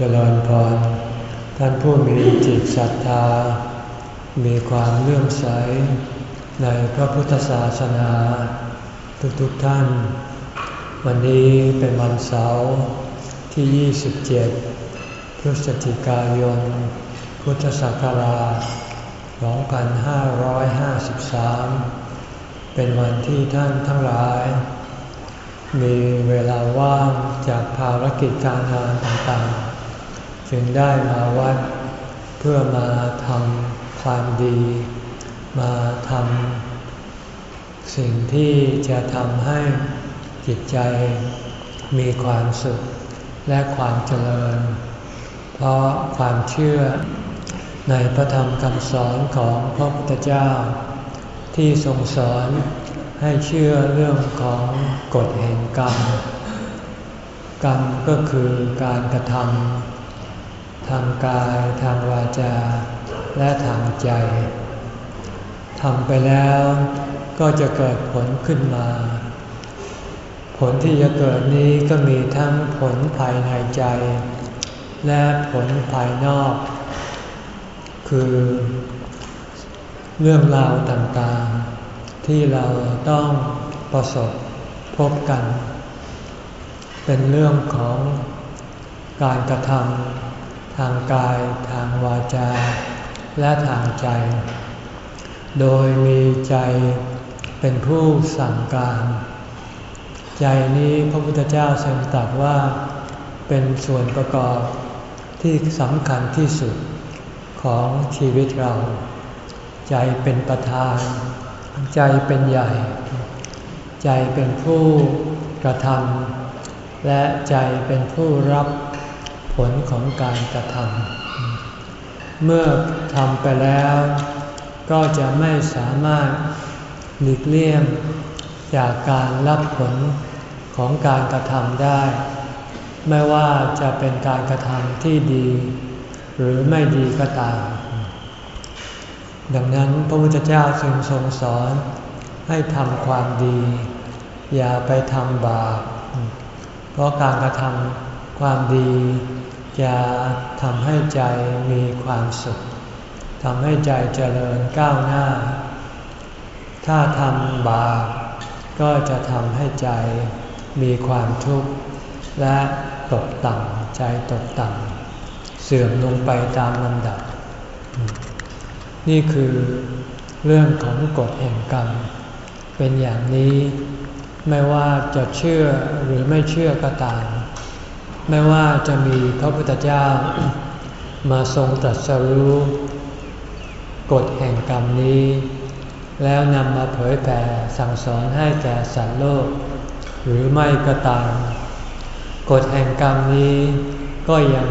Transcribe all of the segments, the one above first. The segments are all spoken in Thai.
เจริญพร ท่านผู้มีจิตศรัทธา มีความเลื่อมใส ในพระพุทธศาสนา ทุกๆทท่าน วันนี้เป็นวันเสาร์ที่ 27 พฤศจิกายน พุทธศักราช 2553 เป็นวันที่ท่านทั้งหลายมีเวลาว่างจากภารกิจการงานต่างๆ จึงได้มาวัดเพื่อมาทำความดี มาทำสิ่งที่จะทำให้จิตใจมีความสุขและความเจริญ เพราะความเชื่อในพระธรรมคำสอนของพระพุทธเจ้า ที่ทรงสอนให้เชื่อเรื่องของกฎแห่งกรรม กรรมก็คือการกระทำ ทางกาย ทางวาจา และทางใจทำไปแล้วก็จะเกิดผลขึ้นมา ผลที่จะเกิดนี้ก็มีทั้งผลภายในใจ และผลภายนอก คือ เรื่องราวต่างๆ ที่เราต้องประสบพบกัน เป็นเรื่องของการกระทำ ทางกาย ทางวาจา และทางใจ โดยมีใจเป็นผู้สั่งการ ใจนี้พระพุทธเจ้าทรงตรัสว่าเป็นส่วนประกอบที่สำคัญที่สุดของชีวิตเรา ใจเป็นประธาน ใจเป็นใหญ่ ใจเป็นผู้กระทำและใจเป็นผู้รับ ลของการกระทำเมื่อทำไปแล้ว ก็จะไม่สามารถหลีกเลี่ยงจากการรับผลของการกระทำได้ ไม่ว่าจะเป็นการกระทำที่ดี หรือไม่ดีก็ตาม ดังนั้นพระพุทธเจ้าจึงทรงสอนให้ทำความดี อย่าไปทำบาปเพราะการกระทำความดี จะทำให้ใจมีความสุขทำให้ใจเจริญก้าวหน้า ถ้าทำบาปก็จะทำให้ใจมีความทุกข์ และตกต่ำใจตกต่ำเสื่อมลงไปตามลำดับ นี่คือเรื่องของกฎแห่งกรรม เป็นอย่างนี้ไม่ว่าจะเชื่อหรือไม่เชื่อก็ตาม ไม่ว่าจะมีพระพุทธเจ้า มาทรงตรัสรู้กฎแห่งกรรมนี้ แล้วนำมาเผยแผ่สั่งสอนให้แก่สัตว์โลก หรือไม่ก็ตามกฎแห่งกรรมนี้ก็ยัง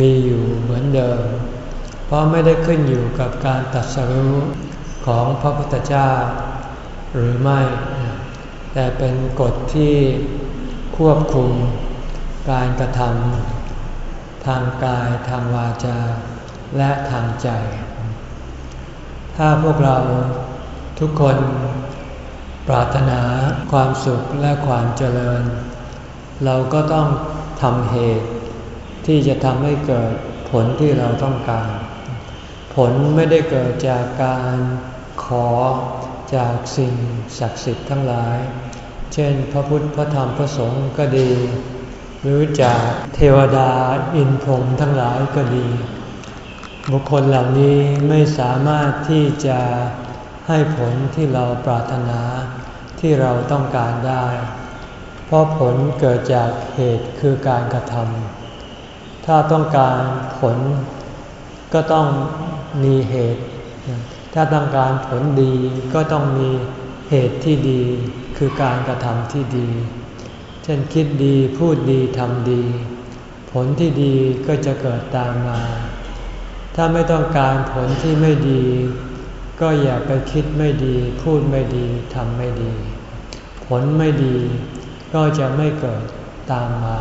มีอยู่เหมือนเดิม เพราะไม่ได้ขึ้นอยู่กับการตัดสรู้ของพระพุทธเจ้า หรือไม่ แต่เป็นกฎที่ควบคุม การกระทำทางกายทางวาจา และทางใจ ถ้าพวกเราทุกคนปรารถนาความสุขและความเจริญ เราก็ต้องทำเหตุ ที่จะทำให้เกิดผลที่เราต้องการ ผลไม่ได้เกิดจากการขอจากสิ่งศักดิ์สิทธิ์ทั้งหลาย เช่น พระพุทธพระธรรมพระสงฆ์ก็ดี หรือจากเทวดาอินพรหมทั้งหลายก็ดี บุคคลเหล่านี้ไม่สามารถที่จะให้ผลที่เราปรารถนาที่เราต้องการได้ เพราะผลเกิดจากเหตุคือการกระทำถ้าต้องการผลก็ต้องมีเหตุ ถ้าต้องการผลดีก็ต้องมีเหตุที่ดีคือการกระทำที่ดี ช่นคิดดีพูดดีทำดี ผลที่ดีก็จะเกิดตามมา ถ้าไม่ต้องการผลที่ไม่ดี ก็อย่าไปคิดไม่ดี พูดไม่ดีทำไม่ดี ผลไม่ดีก็จะไม่เกิดตามมา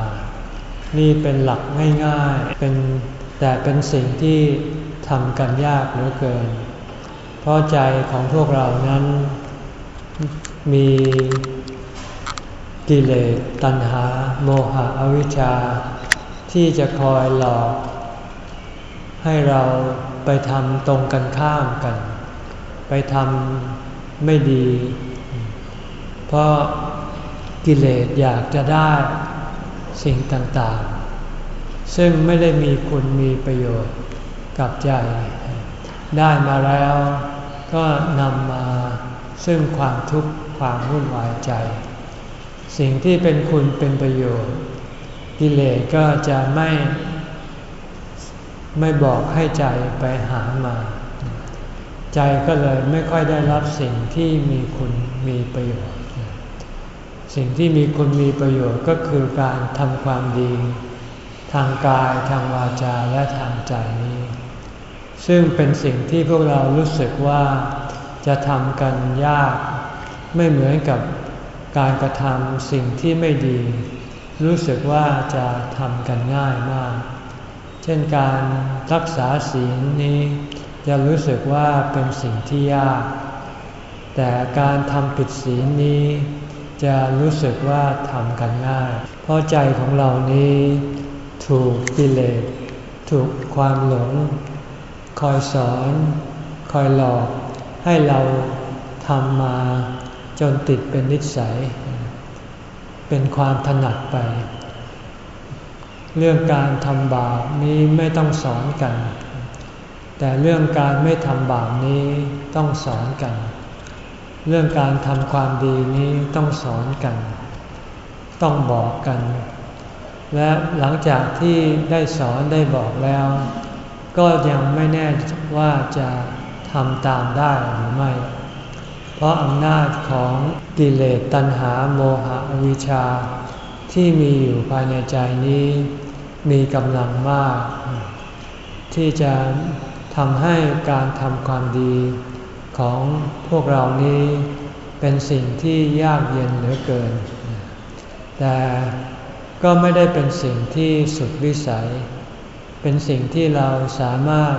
นี่เป็นหลักง่ายๆเป็นแต่เป็นสิ่งที่ทำกันยากเหลือเกิน เพราะใจของพวกเรานั้นมี กิเลสตัณหา โมหะอวิชชา ที่จะคอยหลอก ให้เราไปทำตรงกันข้ามกัน ไปทำไม่ดี เพราะกิเลสอยากจะได้สิ่งต่างๆ ซึ่งไม่ได้มีคุณมีประโยชน์กับใจ ได้มาแล้วก็นำมาซึ่งความทุกข์ความวุ่นวายใจ สิ่งที่เป็นคุณเป็นประโยชน์กิเลสก็จะไม่ไม่บอกให้ใจไปหามา ใจก็เลยไม่ค่อยได้รับสิ่งที่มีคุณมีประโยชน์ สิ่งที่มีคุณมีประโยชน์ก็คือการทำความดี ทางกายทางวาจาและทางใจนี้ ซึ่งเป็นสิ่งที่พวกเรารู้สึกว่าจะทำกันยาก ไม่เหมือนกับ การกระทำสิ่งที่ไม่ดี รู้สึกว่าจะทำกันง่ายมาก เช่นการรักษาศีลนี้จะรู้สึกว่าเป็นสิ่งที่ยาก แต่การทำผิดศีลนี้ จะรู้สึกว่าทำกันง่าย เพราะใจของเรานี้ ถูกกิเลสถูกความหลง คอยสอน คอยหลอกให้เราทำมา จนติดเป็นนิสัย เป็นความถนัดไป เรื่องการทำบาปนี้ไม่ต้องสอนกัน แต่เรื่องการไม่ทำบาปนี้ต้องสอนกัน เรื่องการทำความดีนี้ต้องสอนกัน ต้องบอกกัน และหลังจากที่ได้สอนได้บอกแล้ว ก็ยังไม่แน่ว่าจะทำตามได้หรือไม่ เพราะอำนาจของกิเลสตัณหาโมหะวิชชา ที่มีอยู่ภายในใจนี้ มีกำลังมาก ที่จะทำให้การทำความดีของพวกเรานี้เป็นสิ่งที่ยากเย็นเหลือเกิน แต่ก็ไม่ได้เป็นสิ่งที่สุดวิสัย เป็นสิ่งที่เราสามารถ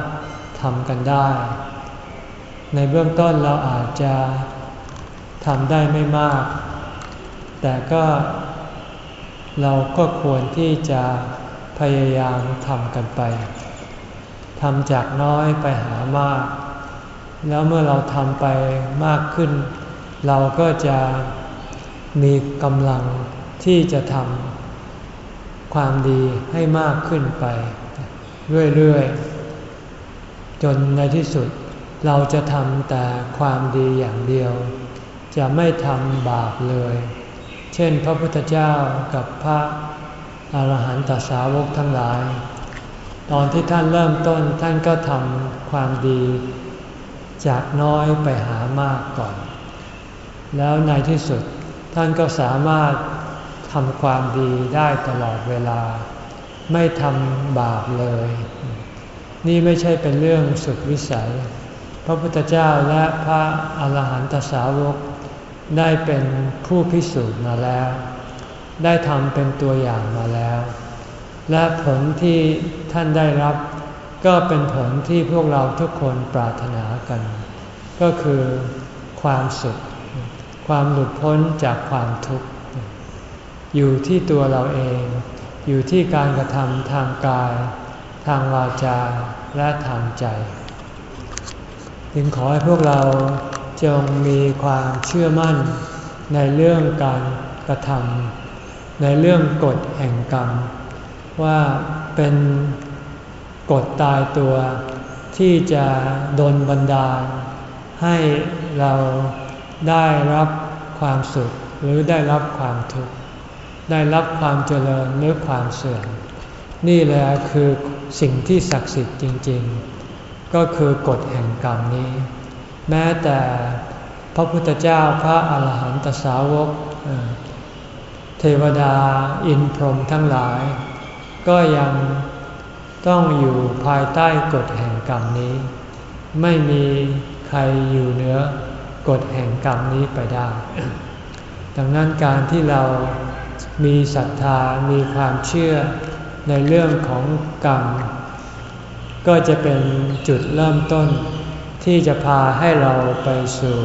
ทำกันได้ ในเบื้องต้นเราอาจจะทำได้ไม่มาก แต่ก็เราก็ควรที่จะพยายามทำกันไปทำจากน้อยไปหามาก แล้วเมื่อเราทำไปมากขึ้น เราก็จะมีกำลังที่จะทำความดีให้มากขึ้นไป เรื่อยๆ จนในที่สุด เราจะทำแต่ความดีอย่างเดียว จะไม่ทำบาปเลย เช่นพระพุทธเจ้ากับพระอาหารหันตสาวกทั้งหลาย ตอนที่ท่านเริ่มต้นท่านก็ทำความดี จากน้อยไปหามากก่อน แล้วในที่สุดท่านก็สามารถทำความดีได้ตลอดเวลา ไม่ทำบาปเลย นี่ไม่ใช่เป็นเรื่องสุดวิสัย ระพุทธเจ้าและพระอาหารหันตสาวก ได้เป็นผู้พิสูจน์มาแล้ว ได้ทำเป็นตัวอย่างมาแล้ว และผลที่ท่านได้รับ ก็เป็นผลที่พวกเราทุกคนปรารถนากัน ก็คือความสุข ความหลุดพ้นจากความทุกข์ อยู่ที่ตัวเราเอง อยู่ที่การกระทำทางกาย ทางวาจา และทางใจ จึงขอให้พวกเราจงมีความเชื่อมั่นในเรื่องการกระทำในเรื่องกฎแห่งกรรม ว่าเป็นกฎตายตัวที่จะดนบันดาล ให้เราได้รับความสุขหรือได้รับความทุกข์ได้รับความเจริญหรือความเสื่อมนี่แหละคือสิ่งที่ศักดิ์สิทธิ์จริง ๆ ก็คือกฎแห่งกรรมนี้ แม้แต่พระพุทธเจ้าพระอาหารหันตสาวก เทวดาอินพรหมทั้งหลาย ก็ยังต้องอยู่ภายใต้กฎแห่งกรรมนี้ ไม่มีใครอยู่เหนือกฎแห่งกรรมนี้ไปได้ ดังนั้นการที่เรามีศรัทธามีความเชื่อในเรื่องของกรรม ก็จะเป็นจุดเริ่มต้น ที่จะพาให้เราไปสู่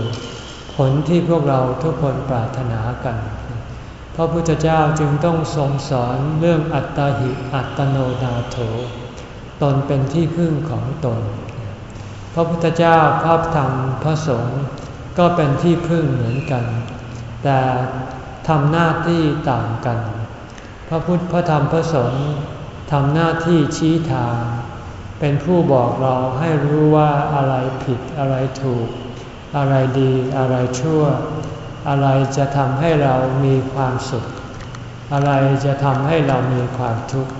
ผลที่พวกเราทุกคนปรารถนากันพระพุทธเจ้าจึงต้องทรงสอนเรื่องอัตตาหิอัตโนนาโถ ตนเป็นที่พึ่งของตน พระพุทธเจ้าพระธรรมพระสงฆ์ก็เป็นที่พึ่งเหมือนกัน แต่ทำหน้าที่ต่างกัน พระพุทธพระธรรมพระสงฆ์ทำหน้าที่ชี้ทาง เป็นผู้บอกเราให้รู้ว่าอะไรผิดอะไรถูก อะไรดีอะไรชั่ว อะไรจะทำให้เรามีความสุข อะไรจะทำให้เรามีความทุกข์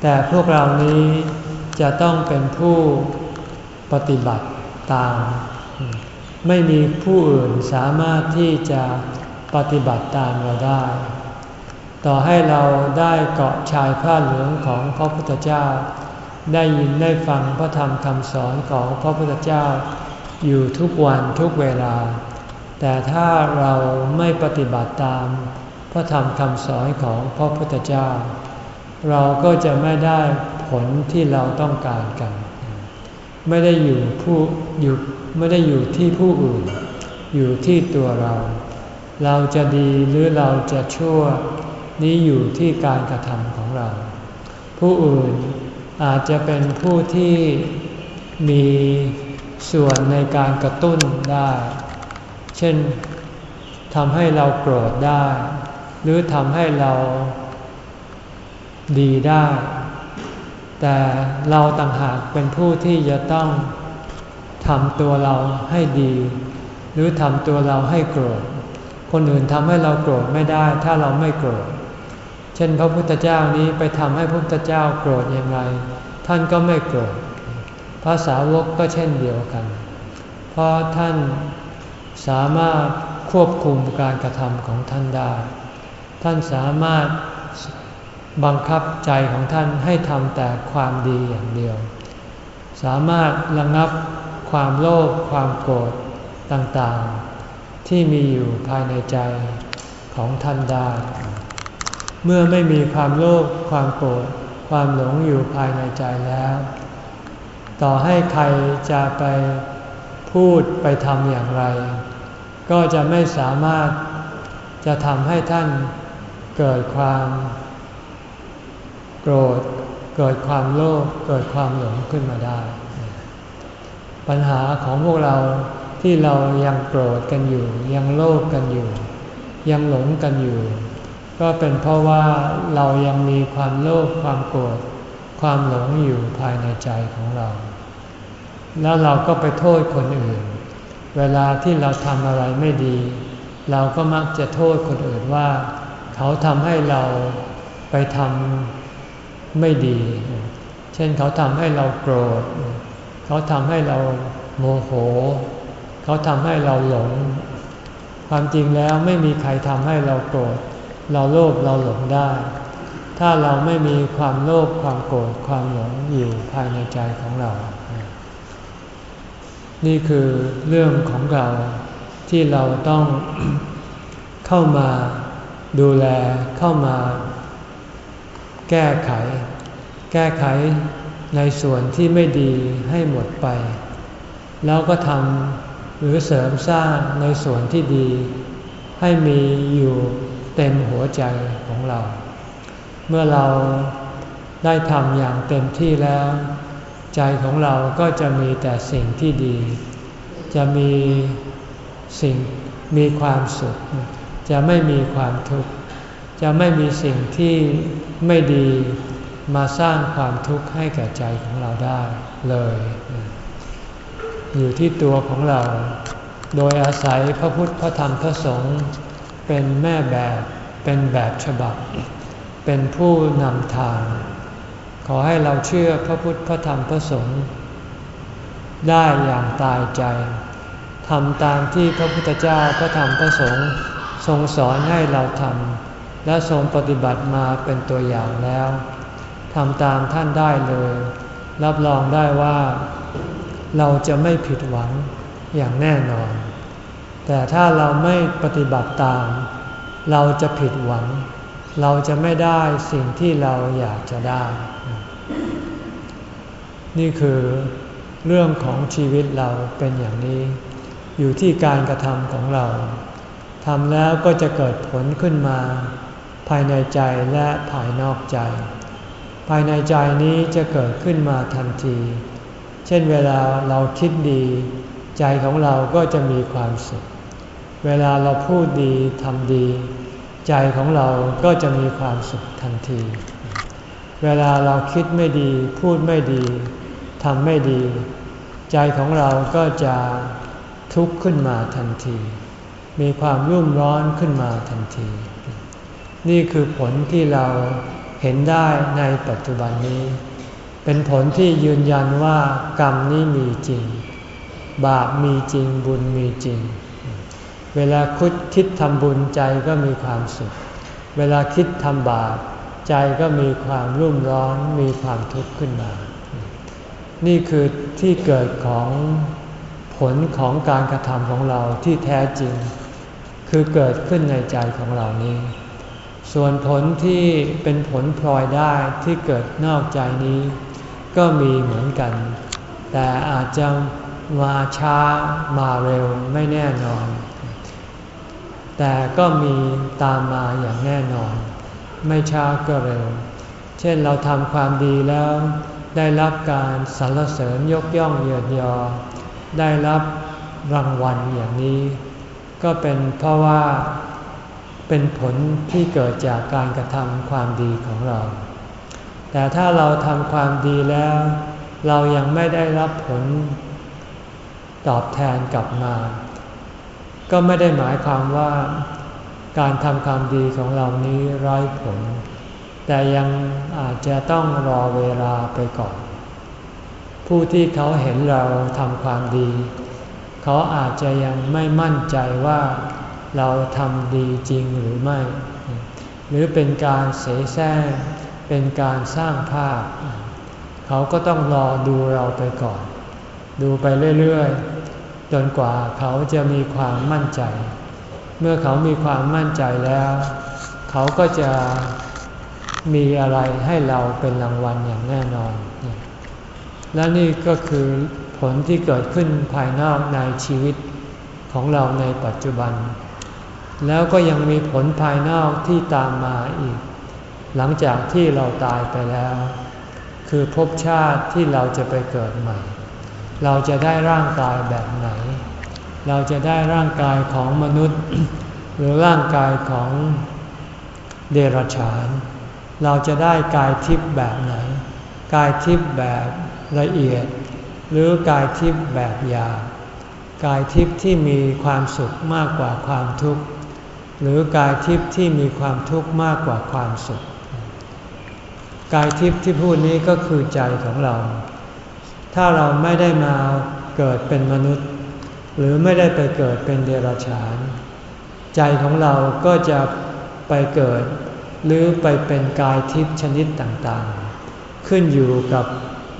แต่พวกเรานี้จะต้องเป็นผู้ปฏิบัติตาม ไม่มีผู้อื่นสามารถที่จะปฏิบัติตามเราได้ ต่อให้เราได้เกาะชายผ้าเหลืองของพระพุทธเจ้า ได้ยินได้ฟังพระธรรมคำสอนของพระพุทธเจ้า อยู่ทุกวันทุกเวลา แต่ถ้าเราไม่ปฏิบัติตาม พระธรรมคำสอนของพระพุทธเจ้า เราก็จะไม่ได้ผลที่เราต้องการกัน ไม่ได้อยู่ผู้อยู่ไม่ได้อยู่ที่ผู้อื่น อยู่ที่ตัวเรา เราจะดีหรือเราจะชั่วนี้อยู่ที่การกระทำของเรา ผู้อื่น อาจจะเป็นผู้ที่มีส่วนในการกระตุ้นได้ เช่นทำให้เราโกรธได้ หรือทำให้เราดีได้ แต่เราต่างหากเป็นผู้ที่จะต้องทำตัวเราให้ดี หรือทำตัวเราให้โกรธ คนอื่นทำให้เราโกรธไม่ได้ ถ้าเราไม่โกรธ เช่น พระพุทธเจ้านี้ไปทำให้พระพุทธเจ้าโกรธยังไงท่านก็ไม่โกรธภาษาวกก็เช่นเดียวกัน เพราะท่านสามารถควบคุมการกระทำของท่านได้ ท่านสามารถบังคับใจของท่านให้ทำแต่ความดีอย่างเดียว สามารถระงับความโลภความโกรธต่างๆ ที่มีอยู่ภายในใจของท่านได้ เมื่อไม่มีความโลภความโกรธความหลงอยู่ภายในใจแล้ว ต่อให้ใครจะไปพูดไปทำอย่างไร ก็จะไม่สามารถจะทำให้ท่านเกิดความโกรธ เกิดความโลภเกิดความหลงขึ้นมาได้ ปัญหาของพวกเราที่เรายังโกรธกันอยู่ ยังโลภกันอยู่ ยังหลงกันอยู่ ก็เป็นเพราะว่าเรายังมีความโลภความโกรธความหลงอยู่ภายในใจของเรา แล้วเราก็ไปโทษคนอื่น เวลาที่เราทำอะไรไม่ดี เราก็มักจะโทษคนอื่นว่า เขาทำให้เราไปทำไม่ดี เช่นเขาทำให้เราโกรธ เขาทำให้เราโมโห เขาทำให้เราหลง ความจริงแล้วไม่มีใครทำให้เราโกรธ เราโลภเราหลงได้ ถ้าเราไม่มีความโลภความโกรธความหลงอยู่ภายในใจของเรา นี่คือเรื่องของเราที่เราต้องเข้ามาดูแลเข้ามา แก้ไข แก้ไขในส่วนที่ไม่ดีให้หมดไป แล้วก็ทำหรือเสริมสร้างในส่วนที่ดี ให้มีอยู่ เต็มหัวใจของเรา เมื่อเราได้ทำอย่างเต็มที่แล้ว ใจของเราก็จะมีแต่สิ่งที่ดี จะมีสิ่งมีความสุข จะไม่มีความทุกข์ จะไม่มีสิ่งที่ไม่ดีมาสร้างความทุกข์ให้แก่ใจของเราได้เลย อยู่ที่ตัวของเรา โดยอาศัยพระพุทธพระธรรมพระสงฆ์ เป็นแม่แบบเป็นแบบฉบับ เป็นผู้นำทาง ขอให้เราเชื่อพระพุทธพระธรรมพระสงฆ์ได้อย่างตายใจทำตามที่พระพุทธเจ้าพระธรรมพระสงฆ์ทรงสอนให้เราทำและทรงปฏิบัติมาเป็นตัวอย่างแล้วทำตามท่านได้เลย รับรองได้ว่า เราจะไม่ผิดหวังอย่างแน่นอน แต่ถ้าเราไม่ปฏิบัติตาม เราจะผิดหวัง เราจะไม่ได้สิ่งที่เราอยากจะได้ นี่คือเรื่องของชีวิตเราเป็นอย่างนี้ อยู่ที่การกระทำของเราทำแล้วก็จะเกิดผลขึ้นมา ภายในใจและภายนอกใจ ภายในใจนี้จะเกิดขึ้นมาทันที เช่นเวลาเราคิดดี ใจของเราก็จะมีความสุข เวลาเราพูดดีทำดี ใจของเราก็จะมีความสุขทันที เวลาเราคิดไม่ดี พูดไม่ดีทำไม่ดี ใจของเราก็จะทุกข์ขึ้นมาทันที มีความรุ่มร้อนขึ้นมาทันที นี่คือผลที่เราเห็นได้ในปัจจุบันนี้ เป็นผลที่ยืนยันว่ากรรมนี้มีจริง บาปมีจริงบุญมีจริง เวลาคุดคิดทำบุญใจก็มีความสุข เวลาคิดทำบาปใจก็มีความรุ่มร้อนมีความทุกข์ขึ้นมา นี่คือที่เกิดของผลของการกระทำของเราที่แท้จริง คือเกิดขึ้นในใจของเรานี้ ส่วนผลที่เป็นผลพลอยได้ที่เกิดนอกใจนี้ ก็มีเหมือนกัน แต่อาจจะมาช้ามาเร็วไม่แน่นอน แต่ก็มีตามมาอย่างแน่นอน ไม่ช้าก็เร็ว เช่นเราทำความดีแล้ว ได้รับการสรรเสริญยกย่องเยียดยอ ได้รับรางวัลอย่างนี้ ก็เป็นเพราะว่าเป็นผลที่เกิดจากการกระทำความดีของเรา แต่ถ้าเราทำความดีแล้ว เรายังไม่ได้รับผลตอบแทนกลับมา ก็ไม่ได้หมายความว่าการทำความดีของเรานี้ร้อยผล แต่ยังอาจจะต้องรอเวลาไปก่อน ผู้ที่เขาเห็นเราทำความดี เขาอาจจะยังไม่มั่นใจว่าเราทำดีจริงหรือไม่ หรือเป็นการเสแสร้งเป็นการสร้างภาพ เขาก็ต้องรอดูเราไปก่อน ดูไปเรื่อยๆ จนกว่าเขาจะมีความมั่นใจ เมื่อเขามีความมั่นใจแล้ว เขาก็จะมีอะไรให้เราเป็นรางวัลอย่างแน่นอน และนี่ก็คือผลที่เกิดขึ้นภายนอกในชีวิตของเราในปัจจุบัน แล้วก็ยังมีผลภายนอกที่ตามมาอีก หลังจากที่เราตายไปแล้ว คือภพชาติที่เราจะไปเกิดใหม่ เราจะได้ร่างกายแบบไหน เราจะได้ร่างกายของมนุษย์ หรือร่างกายของเดรัจฉาน เราจะได้กายทิพย์แบบไหน กายทิพย์แบบละเอียด หรือกายทิพย์แบบหยาบกายทิพย์ที่มีความสุขมากกว่าความทุกข์ หรือกายทิพย์ที่มีความทุกข์มากกว่าความสุข กายทิพย์ที่พูดนี้ก็คือใจของเรา ถ้าเราไม่ได้มาเกิดเป็นมนุษย์ หรือไม่ได้ไปเกิดเป็นเดรัจฉาน ใจของเราก็จะไปเกิด หรือไปเป็นกายทิพย์ชนิดต่างๆ ขึ้นอยู่กับ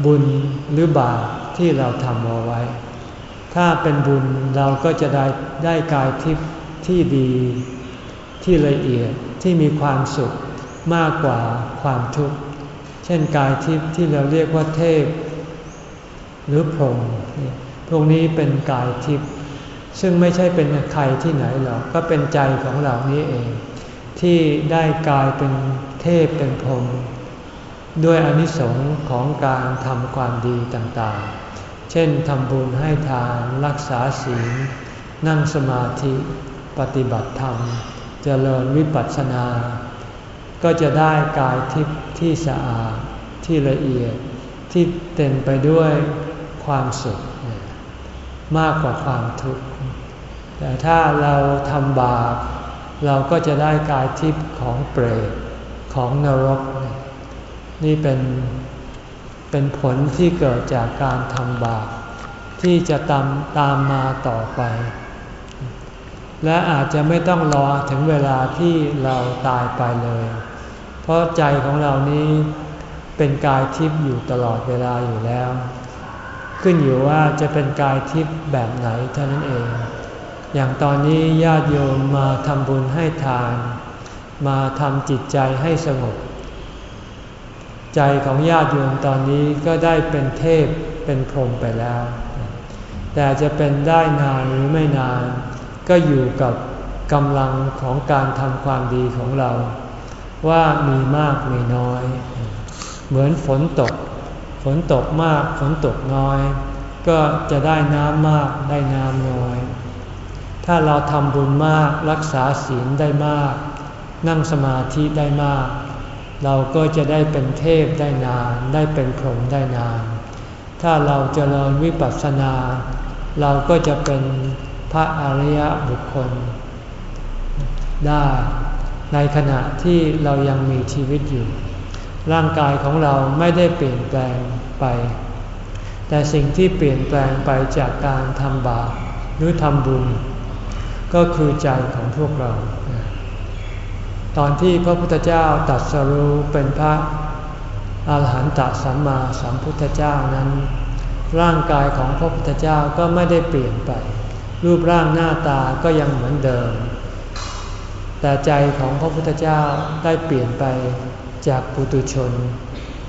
บุญหรือบาปที่เราทำเอาไว้ ถ้าเป็นบุญเราก็จะได้ได้กายทิพย์ที่ดี ที่ละเอียดที่มีความสุขมากกว่าความทุกข์ เช่นกายทิพย์ที่เราเรียกว่าเทพ หรือพรหมพวกนี้เป็นกายทิพย์ซึ่งไม่ใช่เป็นใครที่ไหนหรอกก็เป็นใจของเรานี้เอง ที่ได้กลายเป็นเทพเป็นพรหมด้วยอนิสงค์ของการทำความดีต่างๆ เช่นทำบุญให้ทานรักษาศีล นั่งสมาธิปฏิบัติธรรม เจริญวิปัสสนา ก็จะได้กายทิพย์ที่สะอาดที่ละเอียดที่เต็มไปด้วย ความสุข มากกว่าความทุกข์ แต่ถ้าเราทำบาปเราก็จะได้กายทิพย์ของเปรตของนรก นี่เป็นเป็นผลที่เกิดจากการทำบาปที่จะตามตามมาต่อไป และอาจจะไม่ต้องรอถึงเวลาที่เราตายไปเลย เพราะใจของเรานี้เป็นกายทิพย์อยู่ตลอดเวลาอยู่แล้ว ขึ้นอยู่ว่าจะเป็นกายทิพย์แบบไหนเท่านั้นเอง อย่างตอนนี้ญาติโยมมาทำบุญให้ทาน มาทำจิตใจให้สงบ ใจของญาติโยมตอนนี้ก็ได้เป็นเทพเป็นพรหมไปแล้ว แต่จะเป็นได้นานหรือไม่นาน ก็อยู่กับกำลังของการทำความดีของเรา ว่ามีมากมีน้อย เหมือนฝนตก นตกมากฝนตกน้อย ก็จะได้น้ำมากได้น้ำน้อย ถ้าเราทำบุญมากรักษาศีลได้มาก นั่งสมาธิได้มาก เราก็จะได้เป็นเทพได้นาน ได้เป็นพรหมได้นาน ถ้าเราเจริญวิปัสสนา เราก็จะเป็นพระอริยบุคคล ได้ในขณะที่เรายังมีชีวิตอยู่ ร่างกายของเราไม่ได้เปลี่ยนแปลงไป แต่สิ่งที่เปลี่ยนแปลงไปจากการทำบาปหรือทำบุญ ก็คือใจของพวกเรา ตอนที่พระพุทธเจ้าตัดสรู้เป็นพระอาหารหันตสัมมาสัมพุทธเจ้านั้น ร่างกายของพระพุทธเจ้าก็ไม่ได้เปลี่ยนไป รูปร่างหน้าตาก็ยังเหมือนเดิม แต่ใจของพระพุทธเจ้าได้เปลี่ยนไป จากปุตุชน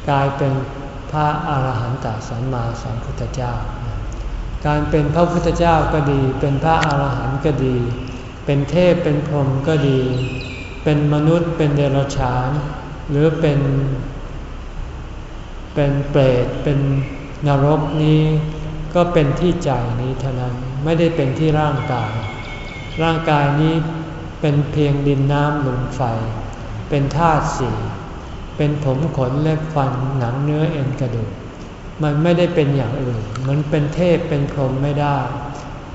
กลายเป็นพระอาหารหันตสัมมาสัมพุทธเจ้า การเป็นพระพุทธเจ้าก็ดี เป็นพระอาหารหันต์ก็ดี เป็นเทพเป็นพรหมก็ดี เป็นมนุษย์เป็นเดรัจฉาน หรือเป็นเป็นเปรตเป็นนรกนี้ก็เป็นที่ใจนี้เท่านั้นไม่ได้เป็นที่ร่างกาย ร่างกายนี้เป็นเพียงดินน้ำลมไฟ เป็นธาตุสี่ เป็นผมขนเล็บฟันหนังเนื้อเอ็นกระดูก มันไม่ได้เป็นอย่างอื่น มันเป็นเทพเป็นพรหมไม่ได้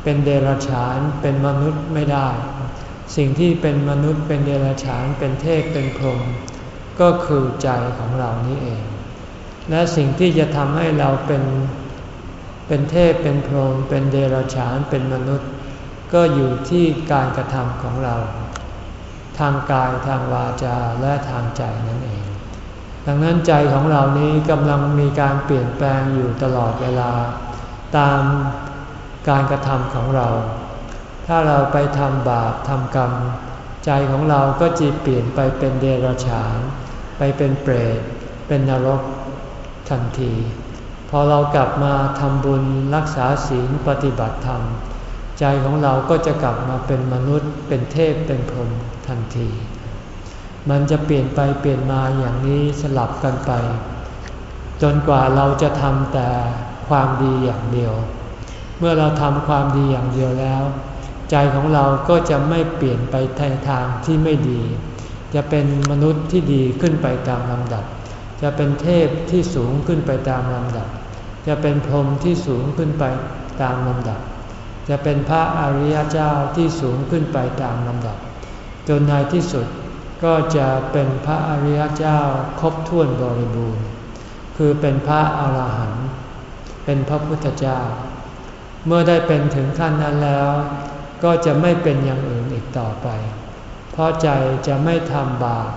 เป็นเดรัจฉานเป็นมนุษย์ไม่ได้ สิ่งที่เป็นมนุษย์เป็นเดรัจฉานเป็นเทพเป็นพรหมก็คือใจของเรานี้เอง และสิ่งที่จะทำให้เราเป็นเป็นเทพเป็นพรหมเป็นเดรัจฉานเป็นมนุษย์ ก็อยู่ที่การกระทำของเรา ทางกายทางวาจาและทางใจนั่นเอง ดังนั้นใจของเรานี้กำลังมีการเปลี่ยนแปลงอยู่ตลอดเวลา ตามการกระทำของเรา ถ้าเราไปทำบาปทำกรรม ใจของเราก็จะเปลี่ยนไปเป็นเดรัจฉาน ไปเป็นเปรต เป็นนรกทันที พอเรากลับมาทำบุญรักษาศีลปฏิบัติธรรม ใจของเราก็จะกลับมาเป็นมนุษย์ เป็นเทพเป็นพรหมทันที มันจะเปลี่ยนไปเปลี่ยนมาอย่างนี้สลับกันไป จนกว่าเราจะทำแต่ความดีอย่างเดียว เมื่อเราทำความดีอย่างเดียวแล้ว ใจของเราก็จะไม่เปลี่ยนไปทางทางที่ไม่ดี จะเป็นมนุษย์ที่ดีขึ้นไปตามลำดับ จะเป็นเทพที่สูงขึ้นไปตามลำดับ จะเป็นพรหมที่สูงขึ้นไปตามลำดับ จะเป็นพระอริยเจ้าที่สูงขึ้นไปตามลำดับ จนในที่สุด ก็จะเป็นพระอริยเจ้าครบถ้วนบริบูรณ์ คือเป็นพระอาหารหันต์เป็นพระพุทธเจ้า เมื่อได้เป็นถึงขั้นนั้นแล้ว ก็จะไม่เป็นอย่างอื่นอีกต่อไป เพราะใจจะไม่ทำบาป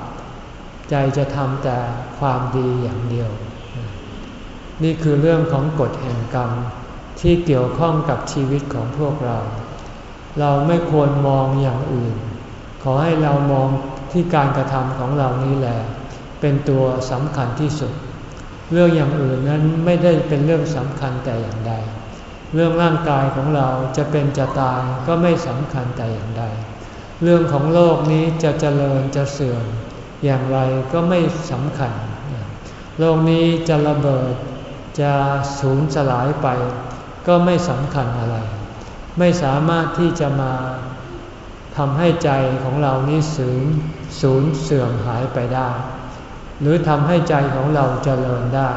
ใจจะทำแต่ความดีอย่างเดียว นี่คือเรื่องของกฎแห่งกรรมที่เกี่ยวข้องกับชีวิตของพวกเรา เราไม่ควรมองอย่างอื่น ขอให้เรามอง ที่การกระทำของเรานี้แหละเป็นตัวสำคัญที่สุด เรื่องอย่างอื่นนั้นไม่ได้เป็นเรื่องสำคัญแต่อย่างใด เรื่องร่างกายของเราจะเป็นจะตายก็ไม่สำคัญแต่อย่างใด เรื่องของโลกนี้จะเจริญจะเสื่อมอย่างไรก็ไม่สำคัญ โลกนี้จะระเบิดจะสูญสลายไป ก็ไม่สำคัญอะไร ไม่สามารถที่จะมา ทำให้ใจของเรานี้สูญสูญเสื่อมหายไปได้ หรือทำให้ใจของเราเจริญได้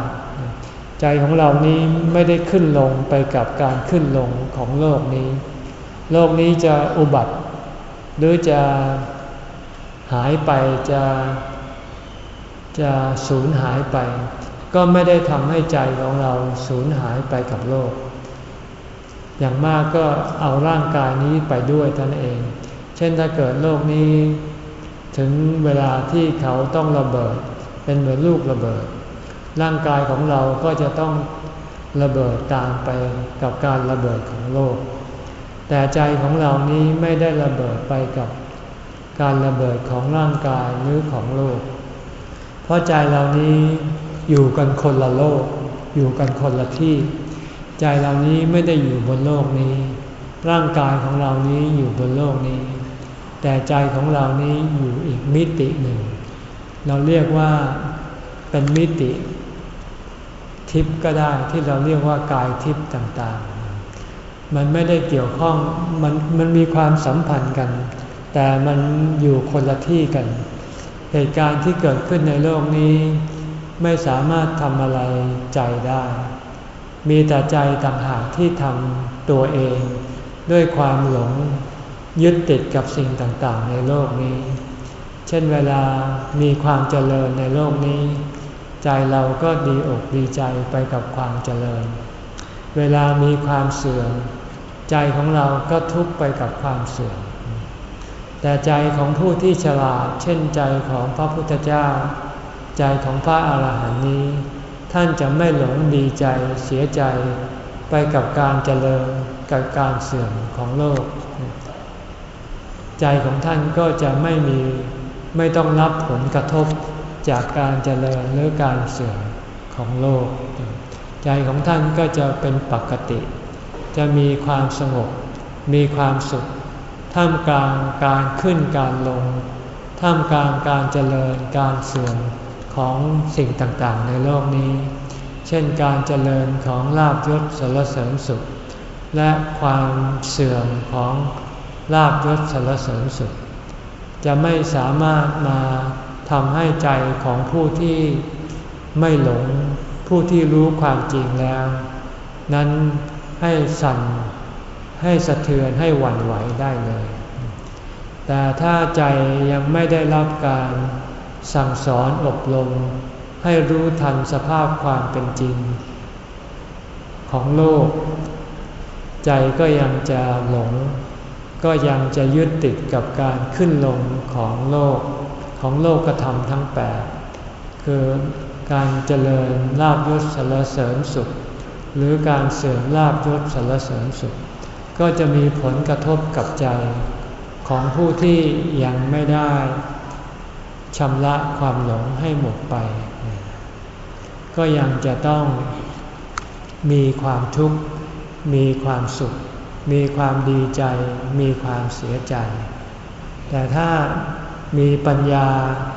ใจของเรานี้ไม่ได้ขึ้นลงไปกับการขึ้นลงของโลกนี้ โลกนี้จะอุบัติ หรือจะหายไปจะจะสูญหายไป ก็ไม่ได้ทำให้ใจของเราสูญหายไปกับโลก อย่างมากก็เอาร่างกายนี้ไปด้วยท่านเอง เช่นถ้าเกิดโลกนี้ ถึงเวลาที่เขาต้องระเบิด เป็นเหมือนลูกระเบิด ร่างกายของเราก็จะต้องระเบิดตามไปกับการระเบิดของโลก แต่ใจของเรานี้ไม่ได้ระเบิดไปกับการระเบิดของร่างกายหรือของโลก เพราะใจเรานี้อยู่กันคนละโลก อยู่กันคนละที่ ใจเรานี้ไม่ได้อยู่บนโลกนี้ ร่างกายของเรานี้อยู่บนโลกนี้ แต่ใจของเรานี้อยู่อีกมิติหนึ่ง เราเรียกว่าเป็นมิติทิพย์ก็ได้ที่เราเรียกว่ากายทิพย์ต่างๆ มันไม่ได้เกี่ยวข้องมันมันมีความสัมพันธ์กัน แต่มันอยู่คนละที่กัน เหตุการณ์ที่เกิดขึ้นในโลกนี้ ไม่สามารถทำอะไรใจได้ มีแต่ใจต่างหากที่ทำตัวเอง ด้วยความหลง ยึดติดกับสิ่งต่างๆ ในโลกนี้ เช่นเวลามีความเจริญในโลกนี้ ใจเราก็ดีอกดีใจไปกับความเจริญ เวลามีความเสื่อม ใจของเราก็ทุกข์ไปกับความเสื่อม แต่ใจของผู้ที่ฉลาด เช่นใจของพระพุทธเจ้า ใจของพระอาหารหันต์นี้ ท่านจะไม่หลงดีใจเสียใจไปกับการเจริญกับการเสื่อมของโลก ใจของท่านก็จะไม่มีไม่ต้องรับผลกระทบจากการเจริญหรือการเสื่อมของโลก ใจของท่านก็จะเป็นปกติ จะมีความสงบ มีความสุข ท่ามกลางการขึ้นการลง ท่ามกลางการเจริญการเสื่อมของสิ่งต่างๆ ในโลกนี้ เช่นการเจริญของลาบยศสรเสริญสุข และความเสื่อมของ ลาบยศสรรเสริญสุข จะไม่สามารถมาทำให้ใจของผู้ที่ไม่หลงผู้ที่รู้ความจริงแล้ว นั้นให้สั่นให้สะเทือนให้หวั่นไหวได้เลย แต่ถ้าใจยังไม่ได้รับการสั่งสอนอบรมให้รู้ทันสภาพความเป็นจริง ของโลก ใจก็ยังจะหลง ก็ยังจะยึดติดกับการขึ้นลงของโลกของโลกกระทำทั้งแปดคือการเจริญลาบยศสารเสริญสุข หรือการเสริมลาบยศสารเสริญสุข ก็จะมีผลกระทบกับใจของผู้ที่ยังไม่ได้ชำระความหลงให้หมดไป ก็ยังจะต้องมีความทุกข์มีความสุข มีความดีใจ มีความเสียใจ แต่ถ้ามีปัญญา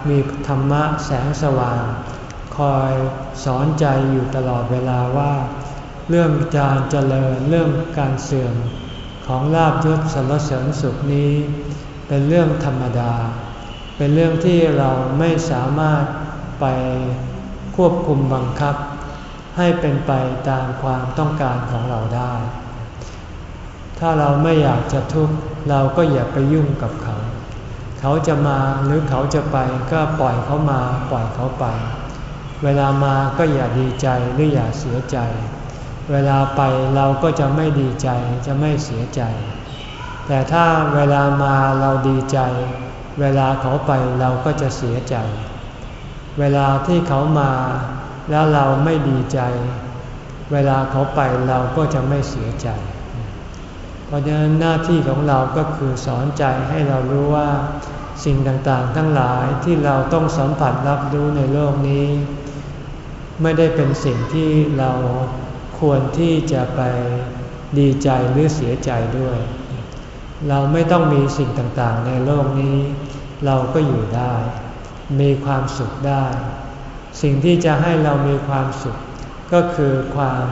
มีธรรมะแสงสว่าง คอยสอนใจอยู่ตลอดเวลาว่า เรื่องจารเจริญเรื่องการเสื่อมของลาบยศสรรเสริญสุขนี้ เป็นเรื่องธรรมดา เป็นเรื่องที่เราไม่สามารถไปควบคุมบังคับ ให้เป็นไปตามความต้องการของเราได้ ถ้าเราไม่อยากจะทุกข์เราก็อย่าไปยุ่งกับเขา เขาจะมาหรือเขาจะไปก็ปล่อยเขามาปล่อยเขาไป เวลามาก็อย่าดีใจหรืออย่าเสียใจ เวลาไปเราก็จะไม่ดีใจจะไม่เสียใจ แต่ถ้าเวลามาเราดีใจ เวลาเขาไปเราก็จะเสียใจ เวลาที่เขามาแล้วเราไม่ดีใจ เวลาเขาไปเราก็จะไม่เสียใจ เพราะฉะนั้นหน้าที่ของเราก็คือสอนใจให้เรารู้ว่า สิ่งต่างๆ ทั้งหลายที่เราต้องสัมผัสรับรู้ในโลกนี้ ไม่ได้เป็นสิ่งที่เราควรที่จะไปดีใจหรือเสียใจด้วย เราไม่ต้องมีสิ่งต่างๆ ในโลกนี้ เราก็อยู่ได้ มีความสุขได้ สิ่งที่จะให้เรามีความสุข ก็คือความ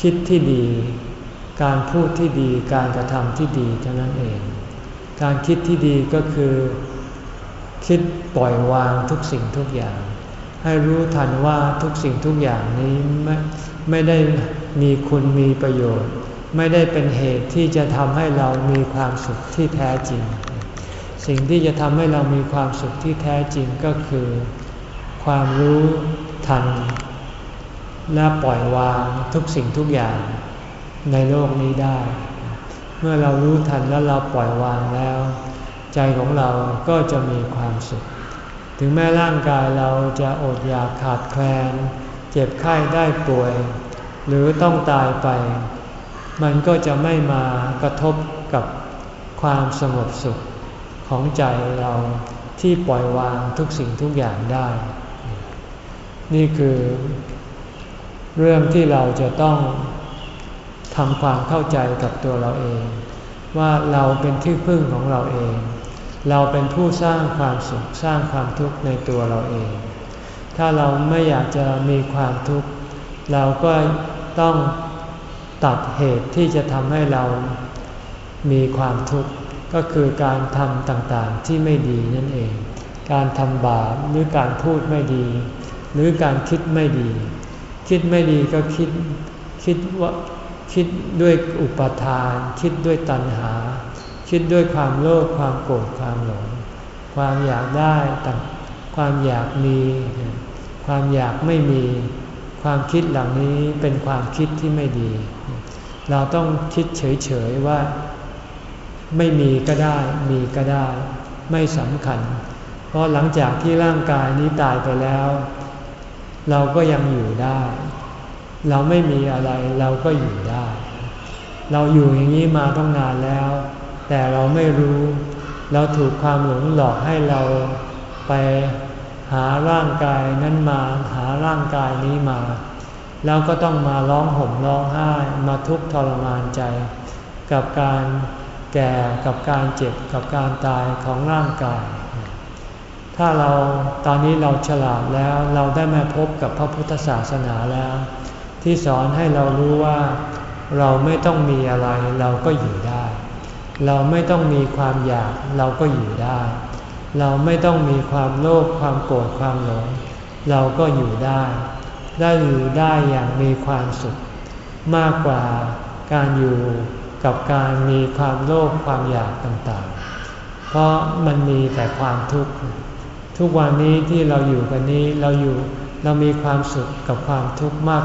คิดที่ดี การพูดที่ดีการกระทำที่ดีเท่านั้นเอง การคิดที่ดีก็คือ คิดปล่อยวางทุกสิ่งทุกอย่าง ให้รู้ทันว่าทุกสิ่งทุกอย่างนี้ไม่ไม่ได้มีคุณมีประโยชน์ ไม่ได้เป็นเหตุที่จะทำให้เรามีความสุขที่แท้จริง สิ่งที่จะทำให้เรามีความสุขที่แท้จริงก็คือ ความรู้ทัน และปล่อยวางทุกสิ่งทุกอย่าง ในโลกนี้ได้ เมื่อเรารู้ทันแล้วเราปล่อยวางแล้ว ใจของเราก็จะมีความสุข ถึงแม้ร่างกายเราจะอดอยากขาดแคลน เจ็บไข้ได้ป่วย หรือต้องตายไป มันก็จะไม่มากระทบกับความสงบสุขของใจเราที่ปล่อยวางทุกสิ่งทุกอย่างได้ นี่คือ เรื่องที่เราจะต้อง ทำความเข้าใจกับตัวเราเอง ว่าเราเป็นที่พึ่งของเราเอง เราเป็นผู้สร้างความสุขสร้างความทุกข์ในตัวเราเอง ถ้าเราไม่อยากจะมีความทุกข์ เราก็ต้องตัดเหตุที่จะทำให้เรามีความทุกข์ก็คือการทำต่างๆที่ไม่ดีนั่นเอง การทำบาปหรือการพูดไม่ดี หรือการคิดไม่ดี คิดไม่ดีก็คิดคิดว่า คิดด้วยอุปทาน คิดด้วยตัณหา คิดด้วยความโลภความโกรธความหลง ความอยากได้ต่างความอยากมี ความอยากไม่มี ความคิดเหล่านี้เป็นความคิดที่ไม่ดี เราต้องคิดเฉยๆว่า ไม่มีก็ได้ มีก็ได้ ไม่สำคัญ เพราะหลังจากที่ร่างกายนี้ตายไปแล้ว เราก็ยังอยู่ได้ เราไม่มีอะไรเราก็อยู่ได้ เราอยู่อย่างนี้มาต้องนานแล้ว แต่เราไม่รู้ เราถูกความหลงหลอกให้เราไปหาร่างกายนั้นมาหาร่างกายนี้มา แล้วก็ต้องมาร้องห่มร้องไห้มาทุกข์ทรมานใจ กับการแก่กับการเจ็บกับการตายของร่างกาย ถ้าเราตอนนี้เราฉลาดแล้วเราได้มาพบกับพระพุทธศาสนาแล้ว ที่สอนให้เรารู้ว่า เราไม่ต้องมีอะไรเราก็อยู่ได้ เราไม่ต้องมีความอยากเราก็อยู่ได้ เราไม่ต้องมีความโลภความโกรธความหลง เราก็อยู่ได้ ได้อยู่ได้อย่างมีความสุข มากกว่าการอยู่กับการมีความโลภความอยากต่างๆ เพราะมันมีแต่ความทุกข์ ทุกวันนี้ที่เราอยู่กันนี้เราอยู่เรามีความสุขกับความทุกข์มาก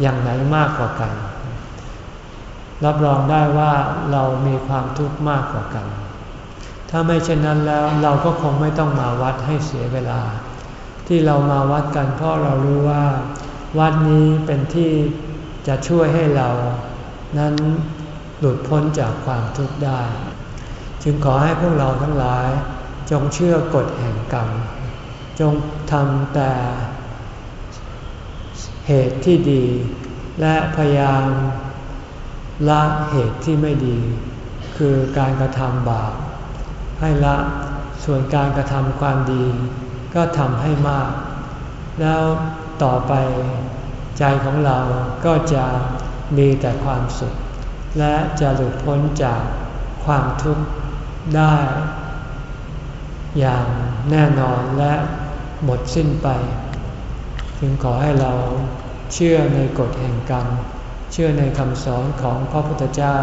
อย่างไหนมากกว่ากัน รับรองได้ว่าเรามีความทุกข์มากกว่ากัน ถ้าไม่เช่นนั้นแล้วเราก็คงไม่ต้องมาวัดให้เสียเวลา ที่เรามาวัดกันเพราะเรารู้ว่า วัดนี้เป็นที่จะช่วยให้เรา นั้นหลุดพ้นจากความทุกข์ได้ จึงขอให้พวกเราทั้งหลาย จงเชื่อกฎแห่งกรรม จงทำแต่เหตุที่ดี และพยายาม ละเหตุที่ไม่ดี คือการกระทำบาปให้ละส่วนการกระทำความดี ก็ทำให้มาก แล้วต่อไปใจของเราก็จะมีแต่ความสุข และจะหลุดพ้นจากความทุกข์ได้ อย่างแน่นอนและหมดสิ้นไป จึงขอให้เราเชื่อในกฎแห่งกรรม ชื่อในคำสอนของพระพุทธเจ้า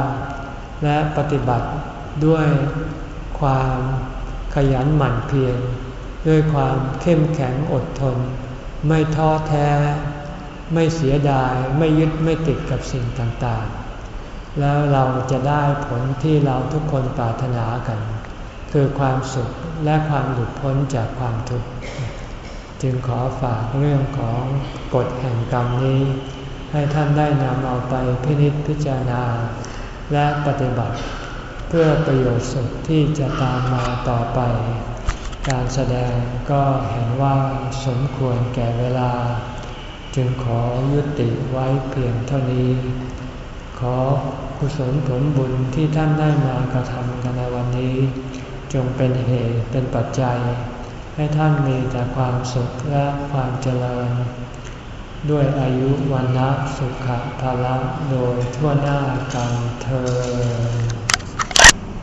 และปฏิบัติด้วยความขยันหมั่นเพียรด้วยความเข้มแข็งอดทน ไม่ท้อแท้ ไม่เสียดายไม่ยึดไม่ติดกับสิ่งต่างๆ แล้วเราจะได้ผลที่เราทุกคนปรารถนากัน คือความสุขและความหลุดพ้นจากความทุกข์จึงขอฝากเรื่องของกฎแห่งกรรมนี้ ให้ท่านได้นำเอาไปพินิจพิจารณา และปฏิบัติ เพื่อประโยชน์สุขที่จะตามมาต่อไป การแสดงก็เห็นว่าสมควรแก่เวลา จึงขอยุติไว้เพียงเท่านี้ ขอกุศลผลบุญที่ท่านได้มากระทำกันในวันนี้ จงเป็นเหตุเป็นปัจจัย ให้ท่านมีแต่ความสุขและความเจริญ ด้วยอายุวันนะสุขภาละโดยทั่วหน้ากันเธอ